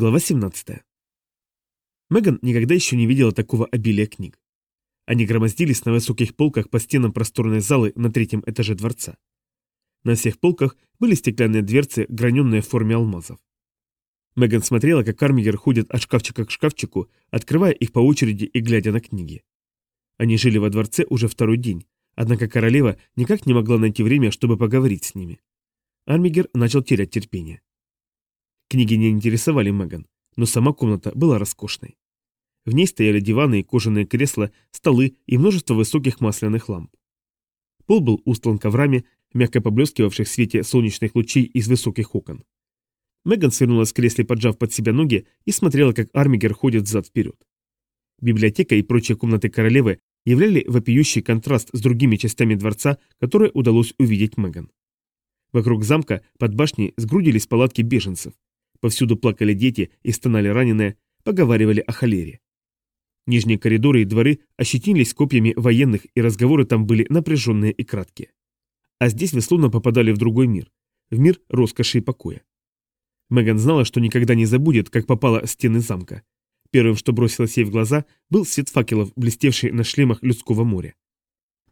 Глава 17. Меган никогда еще не видела такого обилия книг. Они громоздились на высоких полках по стенам просторной залы на третьем этаже дворца. На всех полках были стеклянные дверцы, граненные в форме алмазов. Меган смотрела, как Армигер ходит от шкафчика к шкафчику, открывая их по очереди и глядя на книги. Они жили во дворце уже второй день, однако королева никак не могла найти время, чтобы поговорить с ними. Армигер начал терять терпение. Книги не интересовали Меган, но сама комната была роскошной. В ней стояли диваны и кожаные кресла, столы и множество высоких масляных ламп. Пол был устлан коврами, мягко поблескивавших в свете солнечных лучей из высоких окон. Меган свернулась в кресле, поджав под себя ноги, и смотрела, как Армигер ходит взад-вперед. Библиотека и прочие комнаты королевы являли вопиющий контраст с другими частями дворца, которые удалось увидеть Меган. Вокруг замка под башней сгрудились палатки беженцев, Повсюду плакали дети и стонали раненые, поговаривали о холере. Нижние коридоры и дворы ощетинились копьями военных, и разговоры там были напряженные и краткие. А здесь вы словно попадали в другой мир, в мир роскоши и покоя. Меган знала, что никогда не забудет, как попала стены замка. Первым, что бросилось ей в глаза, был свет факелов, блестевший на шлемах людского моря.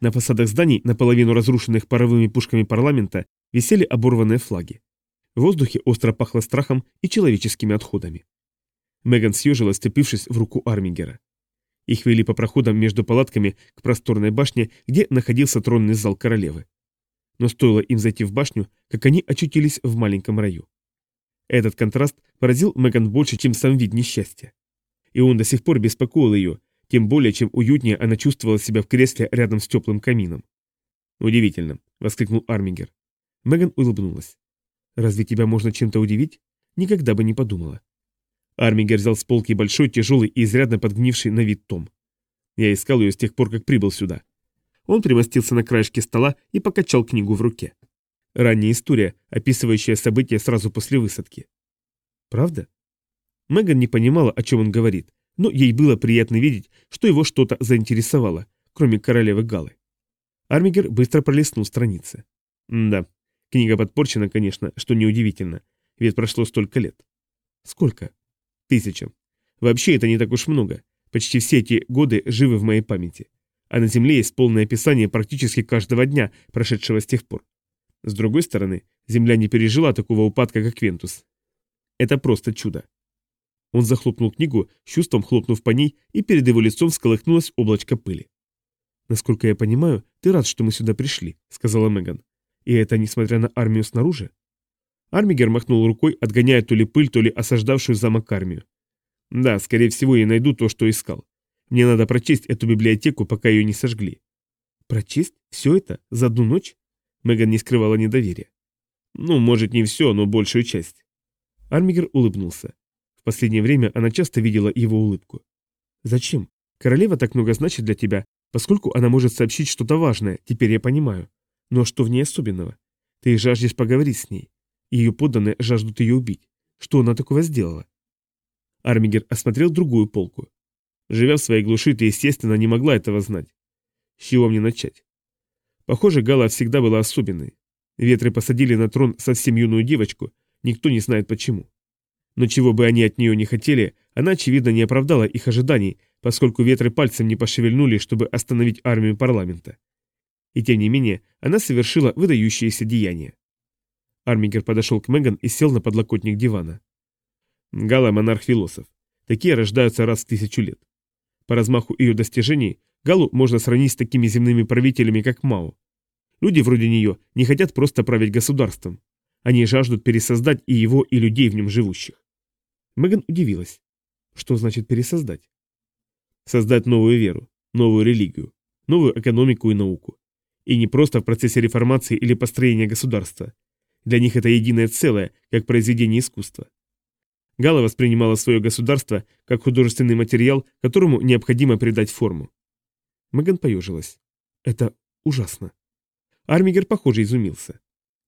На фасадах зданий, наполовину разрушенных паровыми пушками парламента, висели оборванные флаги. В воздухе остро пахло страхом и человеческими отходами. Меган съежилась, сцепившись в руку Армингера. Их вели по проходам между палатками к просторной башне, где находился тронный зал королевы. Но стоило им зайти в башню, как они очутились в маленьком раю. Этот контраст поразил Меган больше, чем сам вид несчастья. И он до сих пор беспокоил ее, тем более, чем уютнее она чувствовала себя в кресле рядом с теплым камином. «Удивительно», — воскликнул Армингер. Меган улыбнулась. Разве тебя можно чем-то удивить? Никогда бы не подумала. Армигер взял с полки большой, тяжелый и изрядно подгнивший на вид том. Я искал ее с тех пор, как прибыл сюда. Он примостился на краешке стола и покачал книгу в руке. Ранняя история, описывающая события сразу после высадки. Правда? Меган не понимала, о чем он говорит, но ей было приятно видеть, что его что-то заинтересовало, кроме королевы Галы. Армигер быстро пролистнул страницы. да, Книга подпорчена, конечно, что неудивительно, ведь прошло столько лет. Сколько? Тысяча. Вообще это не так уж много. Почти все эти годы живы в моей памяти. А на Земле есть полное описание практически каждого дня, прошедшего с тех пор. С другой стороны, Земля не пережила такого упадка, как Вентус. Это просто чудо. Он захлопнул книгу, чувством хлопнув по ней, и перед его лицом всколыхнулось облачко пыли. «Насколько я понимаю, ты рад, что мы сюда пришли», — сказала Меган. И это несмотря на армию снаружи? Армигер махнул рукой, отгоняя то ли пыль, то ли осаждавшую замок армию. Да, скорее всего, я найду то, что искал. Мне надо прочесть эту библиотеку, пока ее не сожгли. Прочесть? Все это? За одну ночь? Меган не скрывала недоверия. Ну, может, не все, но большую часть. Армигер улыбнулся. В последнее время она часто видела его улыбку. «Зачем? Королева так много значит для тебя, поскольку она может сообщить что-то важное, теперь я понимаю. Но что в ней особенного? Ты жаждешь поговорить с ней. Ее подданные жаждут ее убить. Что она такого сделала? Армигер осмотрел другую полку. Живя в своей глуши, ты, естественно, не могла этого знать. С чего мне начать? Похоже, Гала всегда была особенной. Ветры посадили на трон совсем юную девочку, никто не знает почему. Но чего бы они от нее не хотели, она, очевидно, не оправдала их ожиданий, поскольку ветры пальцем не пошевельнули, чтобы остановить армию парламента. И тем не менее, она совершила выдающееся деяние. Армигер подошел к Меган и сел на подлокотник дивана. Гала – монарх-философ. Такие рождаются раз в тысячу лет. По размаху ее достижений Галу можно сравнить с такими земными правителями, как Мао. Люди вроде нее не хотят просто править государством. Они жаждут пересоздать и его, и людей в нем живущих. Меган удивилась. Что значит пересоздать? Создать новую веру, новую религию, новую экономику и науку. И не просто в процессе реформации или построения государства. Для них это единое целое, как произведение искусства. Гала воспринимала свое государство как художественный материал, которому необходимо придать форму. Меган поежилась. Это ужасно. Армигер, похоже, изумился.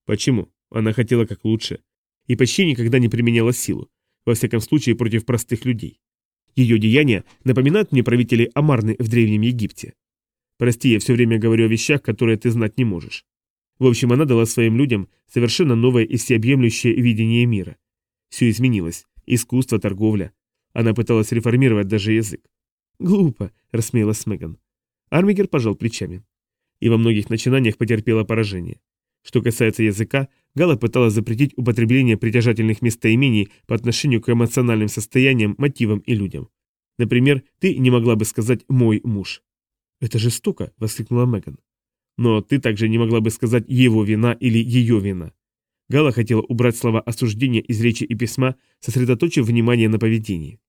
Почему? Она хотела как лучше. И почти никогда не применяла силу, во всяком случае против простых людей. Ее деяния напоминают мне правителей Амарны в Древнем Египте. Прости, я все время говорю о вещах, которые ты знать не можешь. В общем, она дала своим людям совершенно новое и всеобъемлющее видение мира. Все изменилось, искусство, торговля. Она пыталась реформировать даже язык. «Глупо», — рассмеялась Меган. Армигер пожал плечами. И во многих начинаниях потерпела поражение. Что касается языка, Гала пыталась запретить употребление притяжательных местоимений по отношению к эмоциональным состояниям, мотивам и людям. Например, ты не могла бы сказать «мой муж». «Это жестоко», — воскликнула Меган. «Но ты также не могла бы сказать «его вина» или «ее вина». Гала хотела убрать слова осуждения из речи и письма, сосредоточив внимание на поведении.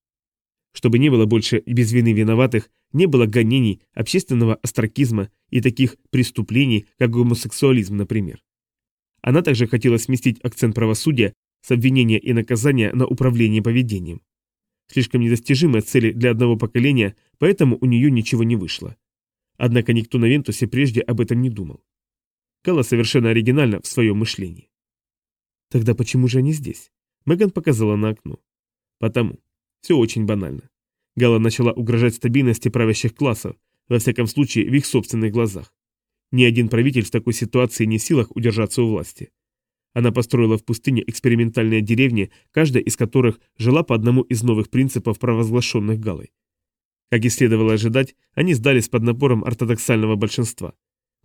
Чтобы не было больше без вины виноватых, не было гонений, общественного остракизма и таких преступлений, как гомосексуализм, например. Она также хотела сместить акцент правосудия с обвинения и наказания на управление поведением. Слишком недостижимые цели для одного поколения, поэтому у нее ничего не вышло. Однако никто на Вентусе прежде об этом не думал. Кала совершенно оригинальна в своем мышлении. Тогда почему же они здесь? Меган показала на окно. Потому. Все очень банально. Гала начала угрожать стабильности правящих классов, во всяком случае в их собственных глазах. Ни один правитель в такой ситуации не в силах удержаться у власти. Она построила в пустыне экспериментальные деревни, каждая из которых жила по одному из новых принципов, провозглашенных Галой. Как и следовало ожидать, они сдались под напором ортодоксального большинства.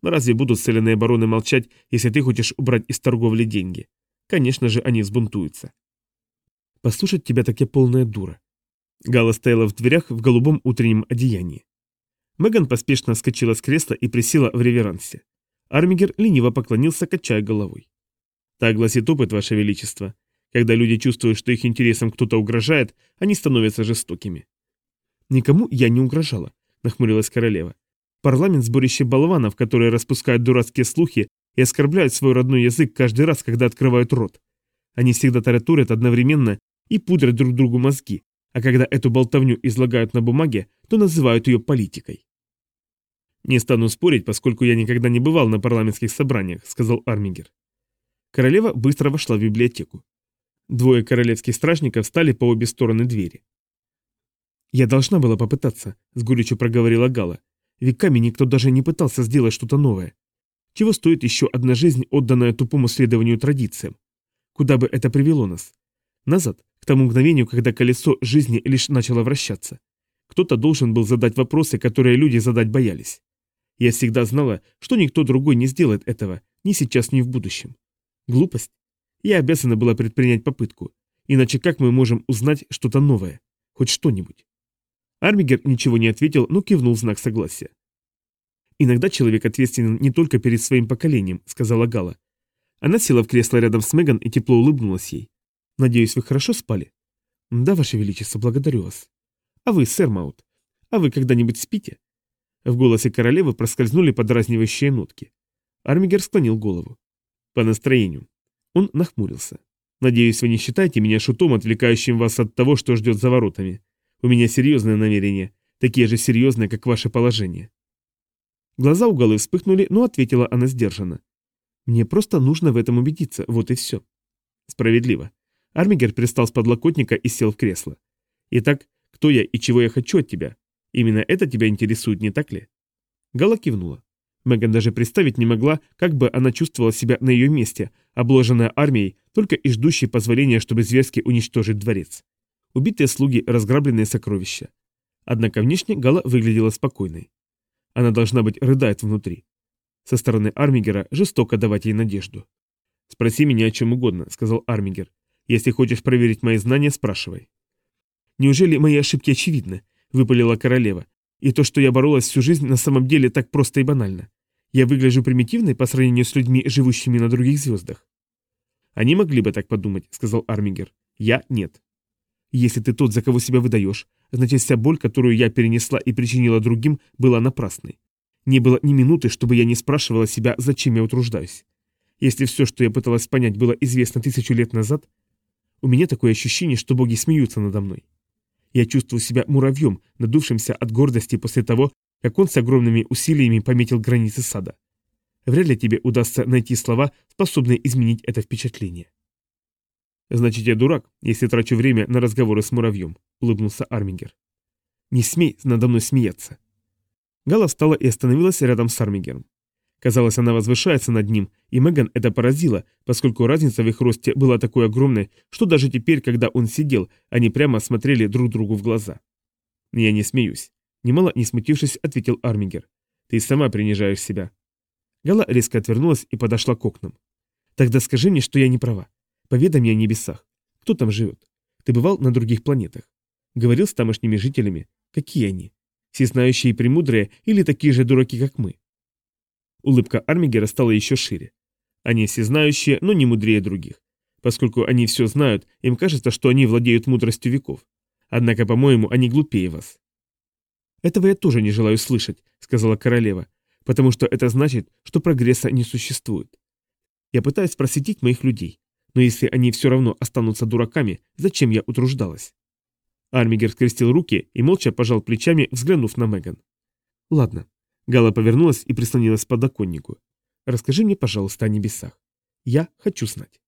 Но разве будут соляные бароны молчать, если ты хочешь убрать из торговли деньги? Конечно же, они взбунтуются. Послушать тебя так я полная дура. Гала стояла в дверях в голубом утреннем одеянии. Меган поспешно вскочила с кресла и присела в реверансе. Армигер лениво поклонился, качая головой. Так гласит опыт, Ваше Величество. Когда люди чувствуют, что их интересам кто-то угрожает, они становятся жестокими. Никому я не угрожала, нахмурилась королева. Парламент – сборище болванов, которые распускают дурацкие слухи и оскорбляют свой родной язык каждый раз, когда открывают рот. Они всегда таратурят одновременно и пудрят друг другу мозги, а когда эту болтовню излагают на бумаге, то называют ее политикой. «Не стану спорить, поскольку я никогда не бывал на парламентских собраниях», — сказал Армигер. Королева быстро вошла в библиотеку. Двое королевских стражников встали по обе стороны двери. «Я должна была попытаться», — с горечью проговорила Гала. «Веками никто даже не пытался сделать что-то новое. Чего стоит еще одна жизнь, отданная тупому следованию традициям? Куда бы это привело нас? Назад, к тому мгновению, когда колесо жизни лишь начало вращаться. Кто-то должен был задать вопросы, которые люди задать боялись. Я всегда знала, что никто другой не сделает этого, ни сейчас, ни в будущем. Глупость? Я обязана была предпринять попытку. Иначе как мы можем узнать что-то новое? Хоть что-нибудь? Армигер ничего не ответил, но кивнул в знак согласия. «Иногда человек ответственен не только перед своим поколением», — сказала Гала. Она села в кресло рядом с Меган и тепло улыбнулась ей. «Надеюсь, вы хорошо спали?» «Да, Ваше Величество, благодарю вас». «А вы, сэр Маут, а вы когда-нибудь спите?» В голосе королевы проскользнули подразнивающие нотки. Армигер склонил голову. «По настроению». Он нахмурился. «Надеюсь, вы не считаете меня шутом, отвлекающим вас от того, что ждет за воротами. У меня серьезные намерения, такие же серьезные, как ваше положение. Глаза у Галы вспыхнули, но ответила она сдержанно. «Мне просто нужно в этом убедиться, вот и все». «Справедливо». Армигер пристал с подлокотника и сел в кресло. «Итак, кто я и чего я хочу от тебя? Именно это тебя интересует, не так ли?» Гала кивнула. Меган даже представить не могла, как бы она чувствовала себя на ее месте, обложенная армией, только и ждущей позволения, чтобы зверски уничтожить дворец. Убитые слуги, разграбленные сокровища. Однако внешне Гала выглядела спокойной. Она, должна быть, рыдает внутри. Со стороны Армигера жестоко давать ей надежду. «Спроси меня о чем угодно», — сказал Армигер. «Если хочешь проверить мои знания, спрашивай». «Неужели мои ошибки очевидны?» — выпалила королева. «И то, что я боролась всю жизнь, на самом деле так просто и банально. Я выгляжу примитивной по сравнению с людьми, живущими на других звездах». «Они могли бы так подумать», — сказал Армигер. «Я нет». «Если ты тот, за кого себя выдаешь, Значит, вся боль, которую я перенесла и причинила другим, была напрасной. Не было ни минуты, чтобы я не спрашивала себя, зачем я утруждаюсь. Если все, что я пыталась понять, было известно тысячу лет назад, у меня такое ощущение, что боги смеются надо мной. Я чувствую себя муравьем, надувшимся от гордости после того, как он с огромными усилиями пометил границы сада. Вряд ли тебе удастся найти слова, способные изменить это впечатление. Значит, я дурак, если трачу время на разговоры с муравьем. — улыбнулся Армингер. «Не смей надо мной смеяться». Гала встала и остановилась рядом с Армингером. Казалось, она возвышается над ним, и Меган это поразило, поскольку разница в их росте была такой огромной, что даже теперь, когда он сидел, они прямо смотрели друг другу в глаза. «Я не смеюсь», — немало не смутившись, ответил Армигер. «Ты сама принижаешь себя». Гала резко отвернулась и подошла к окнам. «Тогда скажи мне, что я не права. Поведай мне о небесах. Кто там живет? Ты бывал на других планетах? Говорил с тамошними жителями? Какие они? Всезнающие и премудрые или такие же дураки, как мы?» Улыбка Армигера стала еще шире. Они все знающие, но не мудрее других. Поскольку они все знают, им кажется, что они владеют мудростью веков. Однако, по-моему, они глупее вас. «Этого я тоже не желаю слышать», — сказала королева, «потому что это значит, что прогресса не существует. Я пытаюсь просветить моих людей, но если они все равно останутся дураками, зачем я утруждалась?» Армигер скрестил руки и молча пожал плечами, взглянув на Меган. «Ладно, Гала повернулась и прислонилась к подоконнику. «Расскажи мне, пожалуйста, о небесах. Я хочу знать».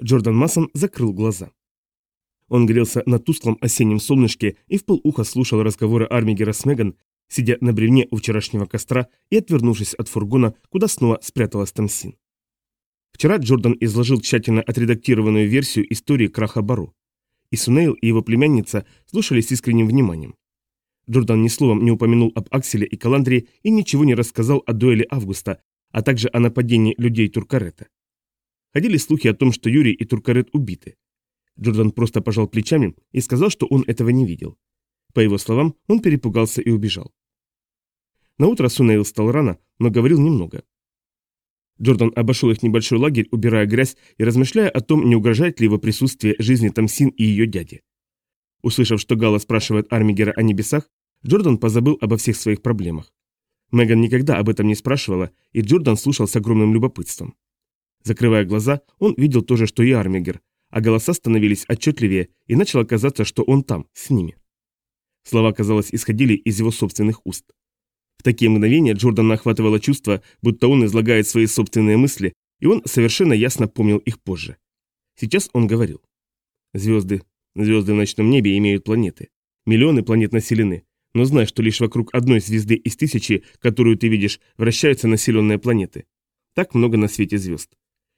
Джордан Массон закрыл глаза. Он грелся на тусклом осеннем солнышке и в полуха слушал разговоры Армигера с Меган, сидя на бревне у вчерашнего костра и отвернувшись от фургона, куда снова спряталась Тамсин. Вчера Джордан изложил тщательно отредактированную версию истории краха Баро и Сунейл и его племянница слушали с искренним вниманием. Джордан ни словом не упомянул об Акселе и Каландрии и ничего не рассказал о дуэли Августа, а также о нападении людей Туркарета. Ходили слухи о том, что Юрий и Туркарет убиты. Джордан просто пожал плечами и сказал, что он этого не видел. По его словам, он перепугался и убежал. Наутро Сунейл встал рано, но говорил немного. Джордан обошел их небольшой лагерь, убирая грязь и размышляя о том, не угрожает ли его присутствие жизни Тамсин и ее дяди. Услышав, что Гала спрашивает Армигера о небесах, Джордан позабыл обо всех своих проблемах. Меган никогда об этом не спрашивала, и Джордан слушал с огромным любопытством. Закрывая глаза, он видел то же, что и Армигер, а голоса становились отчетливее, и начало казаться, что он там, с ними. Слова, казалось, исходили из его собственных уст такие мгновения Джордана охватывало чувство, будто он излагает свои собственные мысли, и он совершенно ясно помнил их позже. Сейчас он говорил. Звезды. Звезды в ночном небе имеют планеты. Миллионы планет населены. Но знай, что лишь вокруг одной звезды из тысячи, которую ты видишь, вращаются населенные планеты. Так много на свете звезд.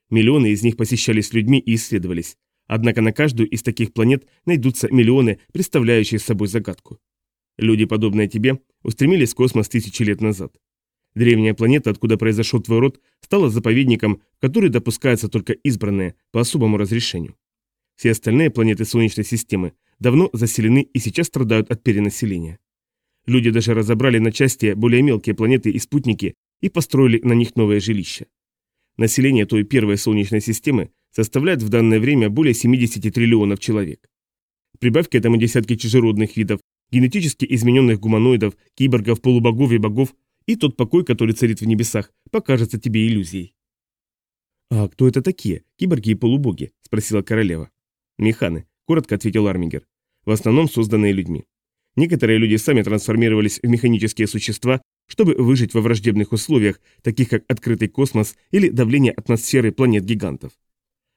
Миллионы из них посещались людьми и исследовались. Однако на каждую из таких планет найдутся миллионы, представляющие собой загадку. Люди, подобные тебе, устремились в космос тысячи лет назад. Древняя планета, откуда произошел твой род, стала заповедником, в который допускаются только избранные по особому разрешению. Все остальные планеты Солнечной системы давно заселены и сейчас страдают от перенаселения. Люди даже разобрали на части более мелкие планеты и спутники и построили на них новые жилища. Население той первой Солнечной системы составляет в данное время более 70 триллионов человек. Прибавь к этому десятки чужеродных видов, генетически измененных гуманоидов, киборгов, полубогов и богов, и тот покой, который царит в небесах, покажется тебе иллюзией. «А кто это такие, киборги и полубоги?» – спросила королева. «Механы», – коротко ответил Армингер. «В основном созданные людьми. Некоторые люди сами трансформировались в механические существа, чтобы выжить во враждебных условиях, таких как открытый космос или давление атмосферы планет-гигантов.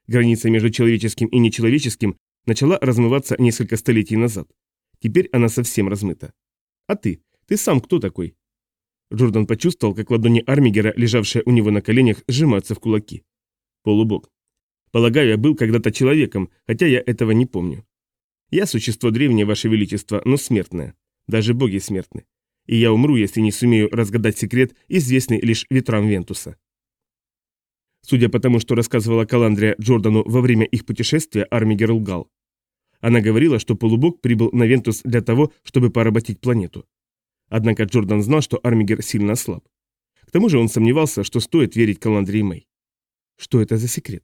Граница между человеческим и нечеловеческим начала размываться несколько столетий назад. Теперь она совсем размыта. А ты? Ты сам кто такой? Джордан почувствовал, как ладони Армигера, лежавшие у него на коленях, сжимаются в кулаки. Полубог. Полагаю, я был когда-то человеком, хотя я этого не помню. Я существо древнее, Ваше Величество, но смертное. Даже боги смертны. И я умру, если не сумею разгадать секрет, известный лишь ветрам Вентуса. Судя по тому, что рассказывала Каландрия Джордану во время их путешествия, Армигер лгал. Она говорила, что полубог прибыл на Вентус для того, чтобы поработить планету. Однако Джордан знал, что Армигер сильно слаб. К тому же он сомневался, что стоит верить Каландрии Мэй. Что это за секрет?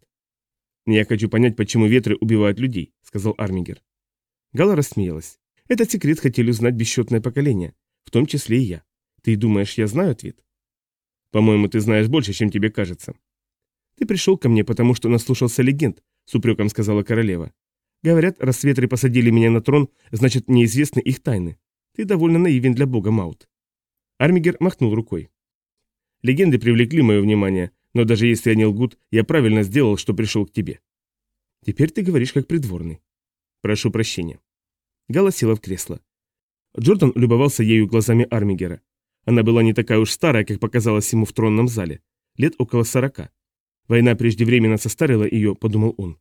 «Я хочу понять, почему ветры убивают людей», — сказал Армигер. Гала рассмеялась. «Этот секрет хотели узнать бесчетное поколение, в том числе и я. Ты думаешь, я знаю ответ?» «По-моему, ты знаешь больше, чем тебе кажется». «Ты пришел ко мне, потому что наслушался легенд», — с упреком сказала королева. Говорят, раз ветры посадили меня на трон, значит, неизвестны их тайны. Ты довольно наивен для бога Маут. Армигер махнул рукой. Легенды привлекли мое внимание, но даже если они лгут, я правильно сделал, что пришел к тебе. Теперь ты говоришь как придворный. Прошу прощения. Гала села в кресло. Джордан любовался ею глазами Армигера. Она была не такая уж старая, как показалось ему в тронном зале. Лет около сорока. Война преждевременно состарила ее, подумал он.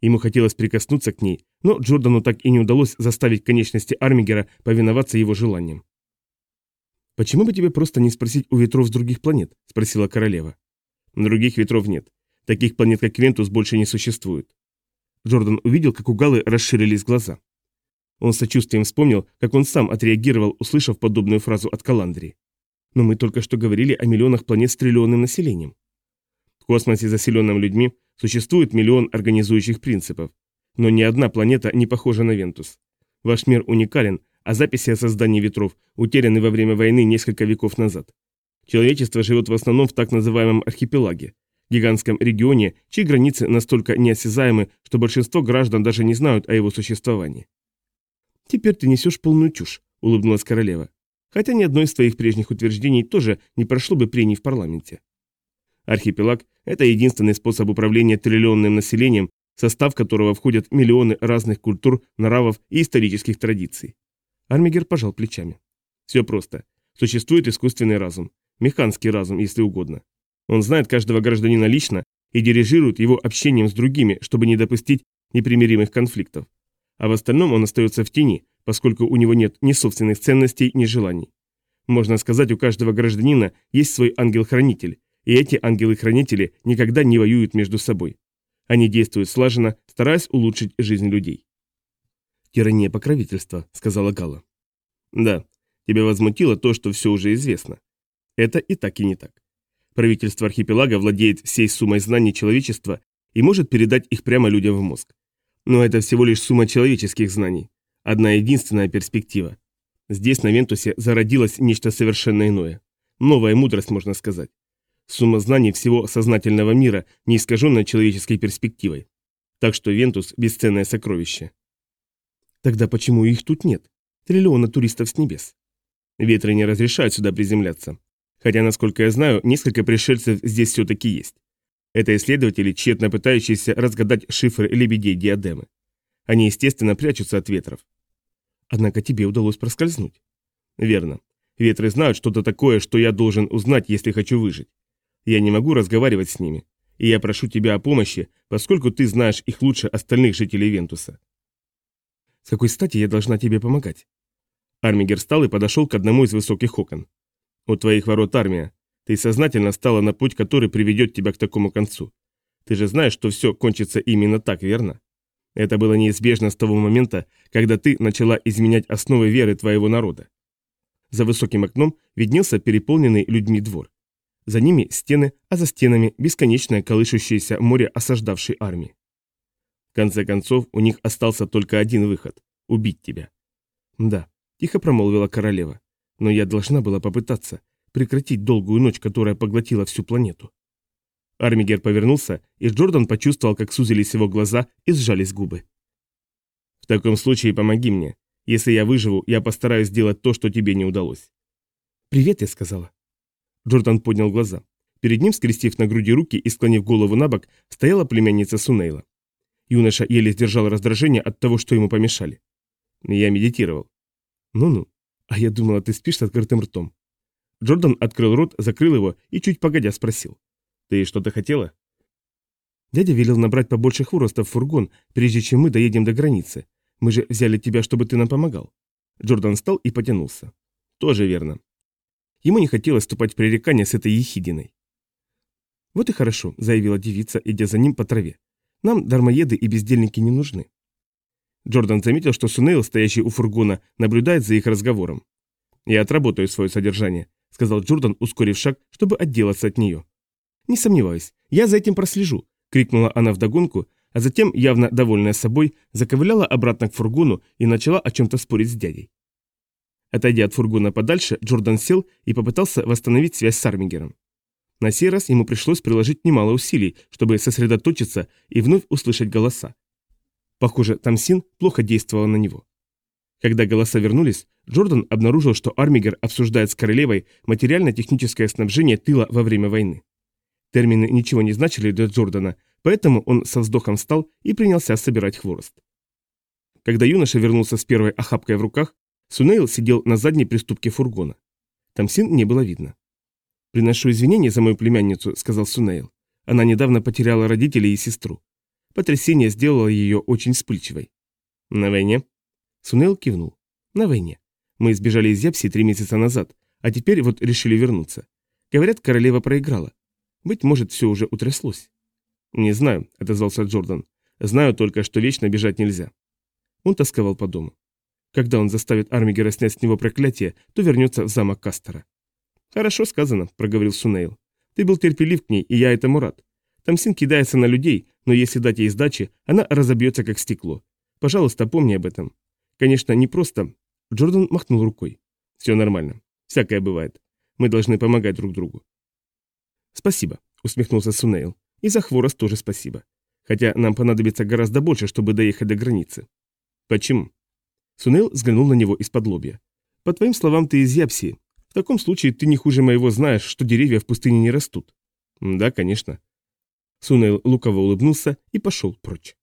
Ему хотелось прикоснуться к ней, но Джордану так и не удалось заставить конечности Армигера повиноваться его желаниям. «Почему бы тебе просто не спросить у ветров с других планет?» – спросила королева. «Других ветров нет. Таких планет, как Вентус, больше не существует». Джордан увидел, как у Галы расширились глаза. Он с сочувствием вспомнил, как он сам отреагировал, услышав подобную фразу от Каландрии. «Но мы только что говорили о миллионах планет с триллионным населением». В космосе, заселенном людьми, существует миллион организующих принципов. Но ни одна планета не похожа на Вентус. Ваш мир уникален, а записи о создании ветров утеряны во время войны несколько веков назад. Человечество живет в основном в так называемом архипелаге, гигантском регионе, чьи границы настолько неосязаемы, что большинство граждан даже не знают о его существовании. «Теперь ты несешь полную чушь», — улыбнулась королева. «Хотя ни одно из твоих прежних утверждений тоже не прошло бы прений в парламенте». Архипелаг – это единственный способ управления триллионным населением, состав которого входят миллионы разных культур, нравов и исторических традиций. Армигер пожал плечами. Все просто. Существует искусственный разум. Механский разум, если угодно. Он знает каждого гражданина лично и дирижирует его общением с другими, чтобы не допустить непримиримых конфликтов. А в остальном он остается в тени, поскольку у него нет ни собственных ценностей, ни желаний. Можно сказать, у каждого гражданина есть свой ангел-хранитель, и эти ангелы-хранители никогда не воюют между собой. Они действуют слаженно, стараясь улучшить жизнь людей. «Тирания покровительства», — сказала Гала. «Да, тебя возмутило то, что все уже известно. Это и так, и не так. Правительство архипелага владеет всей суммой знаний человечества и может передать их прямо людям в мозг. Но это всего лишь сумма человеческих знаний. Одна единственная перспектива. Здесь, на Вентусе, зародилось нечто совершенно иное. Новая мудрость, можно сказать. Сумма знаний всего сознательного мира, не искаженная человеческой перспективой. Так что Вентус – бесценное сокровище. Тогда почему их тут нет? Триллиона туристов с небес. Ветры не разрешают сюда приземляться. Хотя, насколько я знаю, несколько пришельцев здесь все-таки есть. Это исследователи, тщетно пытающиеся разгадать шифры лебедей диадемы. Они, естественно, прячутся от ветров. Однако тебе удалось проскользнуть. Верно. Ветры знают что-то такое, что я должен узнать, если хочу выжить. Я не могу разговаривать с ними. И я прошу тебя о помощи, поскольку ты знаешь их лучше остальных жителей Вентуса. С какой стати я должна тебе помогать? Армигер встал и подошел к одному из высоких окон. У твоих ворот армия. Ты сознательно стала на путь, который приведет тебя к такому концу. Ты же знаешь, что все кончится именно так, верно? Это было неизбежно с того момента, когда ты начала изменять основы веры твоего народа. За высоким окном виднелся переполненный людьми двор. За ними стены, а за стенами бесконечное колышущееся море осаждавшей армии. В конце концов, у них остался только один выход – убить тебя. Да, тихо промолвила королева. Но я должна была попытаться прекратить долгую ночь, которая поглотила всю планету. Армигер повернулся, и Джордан почувствовал, как сузились его глаза и сжались губы. «В таком случае помоги мне. Если я выживу, я постараюсь сделать то, что тебе не удалось». «Привет», — я сказала. Джордан поднял глаза. Перед ним, скрестив на груди руки и склонив голову на бок, стояла племянница Сунейла. Юноша еле сдержал раздражение от того, что ему помешали. Я медитировал. Ну-ну. А я думала, ты спишь с открытым ртом. Джордан открыл рот, закрыл его и чуть погодя спросил. Ты что-то хотела? Дядя велел набрать побольше хвороста в фургон, прежде чем мы доедем до границы. Мы же взяли тебя, чтобы ты нам помогал. Джордан встал и потянулся. Тоже верно. Ему не хотелось вступать в пререкание с этой ехидиной. «Вот и хорошо», — заявила девица, идя за ним по траве. «Нам дармоеды и бездельники не нужны». Джордан заметил, что Сунейл, стоящий у фургона, наблюдает за их разговором. «Я отработаю свое содержание», — сказал Джордан, ускорив шаг, чтобы отделаться от нее. «Не сомневаюсь, я за этим прослежу», — крикнула она вдогонку, а затем, явно довольная собой, заковыляла обратно к фургону и начала о чем-то спорить с дядей. Отойдя от фургона подальше, Джордан сел и попытался восстановить связь с Армингером. На сей раз ему пришлось приложить немало усилий, чтобы сосредоточиться и вновь услышать голоса. Похоже, Тамсин плохо действовала на него. Когда голоса вернулись, Джордан обнаружил, что Армигер обсуждает с королевой материально-техническое снабжение тыла во время войны. Термины ничего не значили для Джордана, поэтому он со вздохом встал и принялся собирать хворост. Когда юноша вернулся с первой охапкой в руках, Сунейл сидел на задней приступке фургона. Тамсин не было видно. «Приношу извинения за мою племянницу», — сказал Сунейл. «Она недавно потеряла родителей и сестру. Потрясение сделало ее очень вспыльчивой». «На войне?» Сунейл кивнул. «На войне. Мы сбежали из Япси три месяца назад, а теперь вот решили вернуться. Говорят, королева проиграла. Быть может, все уже утряслось». «Не знаю», — отозвался Джордан. «Знаю только, что вечно бежать нельзя». Он тосковал по дому. Когда он заставит Армигера снять с него проклятие, то вернется в замок Кастера. «Хорошо сказано», — проговорил Сунейл. «Ты был терпелив к ней, и я этому рад. Тамсин кидается на людей, но если дать ей сдачи, она разобьется, как стекло. Пожалуйста, помни об этом. Конечно, не просто...» Джордан махнул рукой. «Все нормально. Всякое бывает. Мы должны помогать друг другу». «Спасибо», — усмехнулся Сунейл. «И за хворост тоже спасибо. Хотя нам понадобится гораздо больше, чтобы доехать до границы». «Почему?» Сунейл взглянул на него исподлобья. «По твоим словам, ты из Япсии. В таком случае ты не хуже моего знаешь, что деревья в пустыне не растут». «Да, конечно». Сунейл лукаво улыбнулся и пошел прочь.